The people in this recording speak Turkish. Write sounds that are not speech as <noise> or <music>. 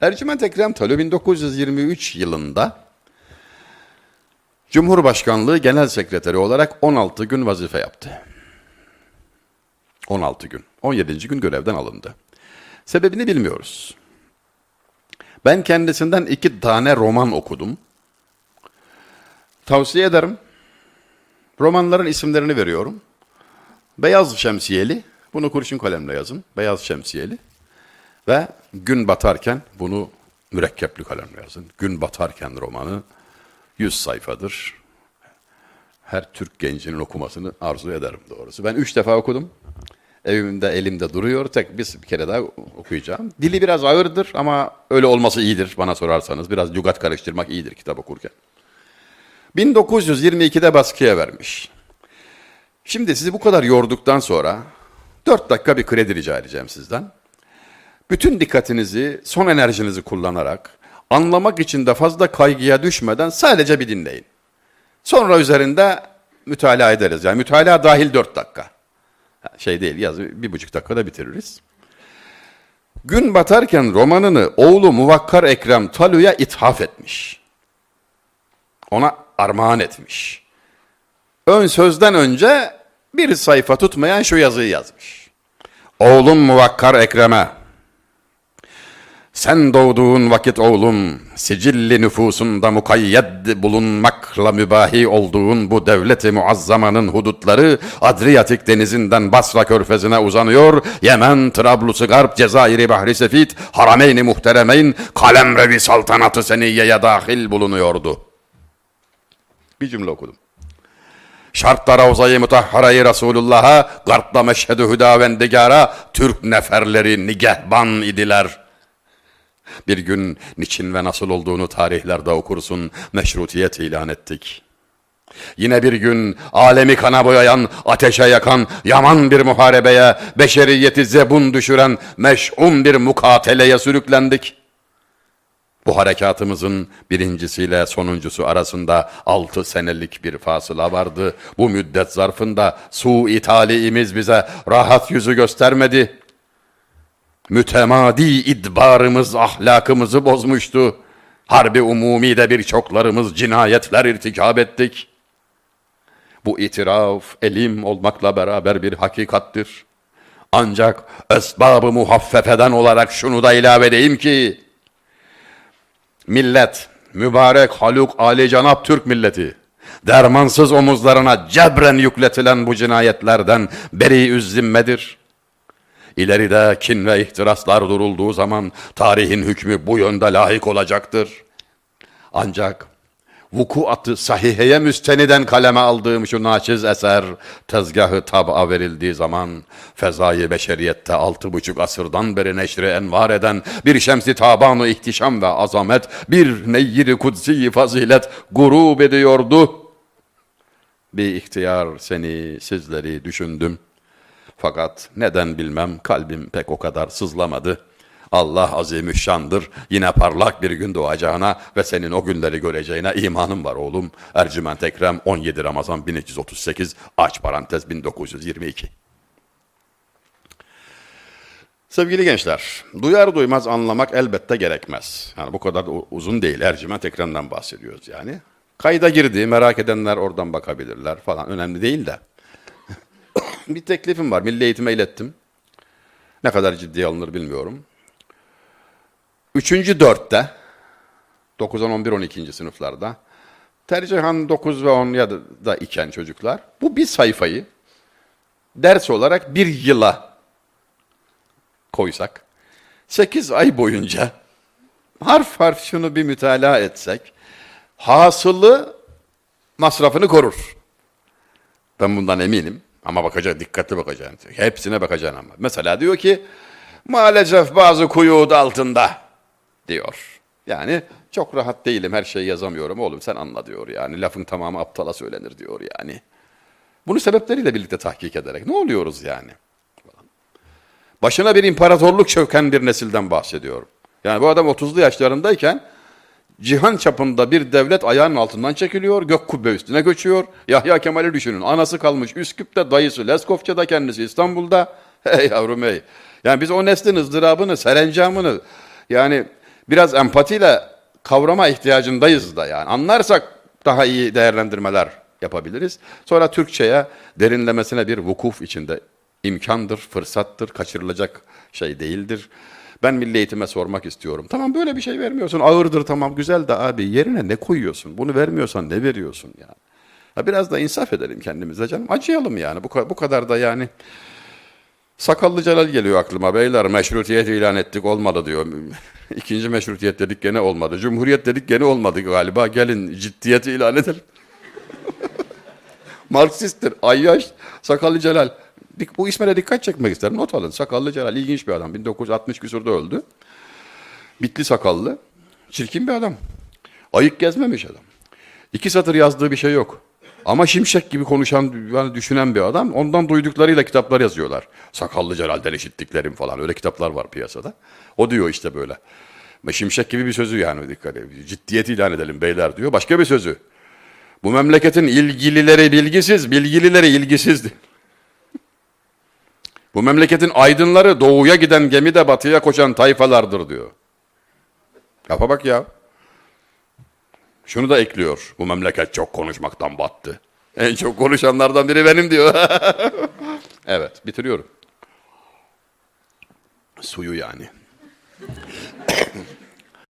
Ercüment Ekrem Talu 1923 yılında Cumhurbaşkanlığı Genel Sekreteri olarak 16 gün vazife yaptı. 16 gün. 17. gün görevden alındı. Sebebini bilmiyoruz. Ben kendisinden iki tane roman okudum. Tavsiye ederim. Romanların isimlerini veriyorum. Beyaz Şemsiyeli, bunu kurşun kalemle yazın. Beyaz Şemsiyeli. Ve Gün Batarken, bunu mürekkepli kalemle yazın. Gün Batarken romanı 100 sayfadır. Her Türk gencinin okumasını arzu ederim doğrusu. Ben üç defa okudum. Evimde, elimde duruyor. Tek bir, bir kere daha okuyacağım. Dili biraz ağırdır ama öyle olması iyidir bana sorarsanız. Biraz lügat karıştırmak iyidir kitap okurken. 1922'de baskıya vermiş. Şimdi sizi bu kadar yorduktan sonra 4 dakika bir kredi rica edeceğim sizden. Bütün dikkatinizi, son enerjinizi kullanarak anlamak için de fazla kaygıya düşmeden sadece bir dinleyin. Sonra üzerinde mütalaa ederiz. Yani mütalaa dahil 4 dakika. Şey değil, yaz bir buçuk dakikada bitiririz. Gün batarken romanını oğlu Muvakkar Ekrem Talu'ya ithaf etmiş. Ona armağan etmiş. Ön sözden önce bir sayfa tutmayan şu yazıyı yazmış. Oğlum Muvakkar Ekrem'e sen doğduğun vakit oğlum, sicilli nüfusunda mukayyed bulunmakla mübahi olduğun bu devleti muazzamanın hudutları Adriyatik denizinden Basra körfezine uzanıyor. Yemen, Trablusu Garp, Cezayir'i Bahri Sefit, Harameyn-i Muhteremeyn, Kalemrevi Saltanatı Seniyye'ye dahil bulunuyordu. Bir cümle okudum. Şartlara Ravza-i Mutahhara'yı Resulullah'a, Garp'ta meşhedü hüdavendegara, Türk neferleri nigehban idiler.'' Bir gün niçin ve nasıl olduğunu tarihlerde okursun, meşrutiyet ilan ettik. Yine bir gün alemi kana boyayan, ateşe yakan, yaman bir muharebeye, beşeriyeti zebun düşüren, meş'um bir mukateleye sürüklendik. Bu harekatımızın birincisiyle sonuncusu arasında altı senelik bir fasıla vardı. Bu müddet zarfında su italiimiz bize rahat yüzü göstermedi. Mütemadi idbarımız ahlakımızı bozmuştu. Harbi umumi de birçoklarımız cinayetler irtikab ettik. Bu itiraf elim olmakla beraber bir hakikattir. Ancak esbabı muhaffefeden olarak şunu da ilave edeyim ki, millet, mübarek Haluk Ali Canap Türk milleti, dermansız omuzlarına cebren yükletilen bu cinayetlerden beri zimmedir. İleride kin ve ihtiraslar durulduğu zaman tarihin hükmü bu yönde layık olacaktır. Ancak vukuatı sahiheye müsteniden kaleme aldığım şu naçiz eser tezgahı tab'a verildiği zaman fezayı beşeriyette altı buçuk asırdan beri neşri envar eden bir şemsi tabanı ihtişam ve azamet bir neyyiri kudsi fazilet gurub ediyordu. Bir ihtiyar seni sizleri düşündüm. Fakat neden bilmem kalbim pek o kadar sızlamadı. Allah azimüşşandır. Yine parlak bir gün doğacağına ve senin o günleri göreceğine imanım var oğlum. Ercüment Ekrem 17 Ramazan 1338 aç parantez 1922. Sevgili gençler, duyar duymaz anlamak elbette gerekmez. Yani bu kadar uzun değil. Ercüment Ekrem'den bahsediyoruz yani. Kayda girdi, merak edenler oradan bakabilirler falan. Önemli değil de bir teklifim var. Milli eğitime ilettim. Ne kadar ciddiye alınır bilmiyorum. Üçüncü dörtte, 9, 10, 11, 12. sınıflarda, tercihan 9 ve 10 ya da iken çocuklar, bu bir sayfayı ders olarak bir yıla koysak, 8 ay boyunca harf harf şunu bir mütalaa etsek, hasılı masrafını korur. Ben bundan eminim. Ama bakacak, dikkatli bakacaksın. Hepsine bakacaksın ama. Mesela diyor ki, maalesef bazı kuyu altında diyor. Yani çok rahat değilim, her şeyi yazamıyorum. Oğlum sen anla diyor yani. Lafın tamamı aptala söylenir diyor yani. Bunu sebepleriyle birlikte tahkik ederek ne oluyoruz yani? Başına bir imparatorluk çöken bir nesilden bahsediyorum. Yani bu adam 30'lu yaşlarındayken Cihan çapında bir devlet ayağının altından çekiliyor, gök kubbe üstüne göçüyor. Yahya Kemal'i düşünün, anası kalmış Üsküp'te, dayısı Leskovça'da, kendisi İstanbul'da. <laughs> Hey yavrum hey. Yani biz o neslin ızdırabını, serencamını, yani biraz empatiyle kavrama ihtiyacındayız da yani. Anlarsak daha iyi değerlendirmeler yapabiliriz. Sonra Türkçe'ye derinlemesine bir vukuf içinde imkandır, fırsattır, kaçırılacak şey değildir. Ben milli eğitime sormak istiyorum. Tamam böyle bir şey vermiyorsun. Ağırdır tamam güzel de abi yerine ne koyuyorsun? Bunu vermiyorsan ne veriyorsun yani? Ha biraz da insaf edelim kendimize canım. Acıyalım yani. Bu, bu kadar da yani. Sakallı Celal geliyor aklıma. Beyler meşrutiyet ilan ettik olmadı diyor. <laughs> İkinci meşrutiyet dedik gene olmadı. Cumhuriyet dedik gene olmadı galiba. Gelin ciddiyeti ilan edelim. <laughs> Marksisttir. Ayyaş, Sakallı Celal. Bu isme de dikkat çekmek isterim. Not alın. Sakallı Celal ilginç bir adam. 1960 küsurda öldü. Bitli sakallı. Çirkin bir adam. Ayık gezmemiş adam. İki satır yazdığı bir şey yok. Ama şimşek gibi konuşan, yani düşünen bir adam. Ondan duyduklarıyla kitaplar yazıyorlar. Sakallı Celal'den işittiklerim falan. Öyle kitaplar var piyasada. O diyor işte böyle. Şimşek gibi bir sözü yani dikkat edin. Ciddiyet ilan edelim beyler diyor. Başka bir sözü. Bu memleketin ilgilileri bilgisiz, bilgilileri ilgisizdi. Bu memleketin aydınları doğuya giden gemide batıya koşan tayfalardır diyor. Yapa bak ya. Şunu da ekliyor. Bu memleket çok konuşmaktan battı. <laughs> En çok konuşanlardan biri benim diyor. <laughs> evet bitiriyorum. Suyu yani.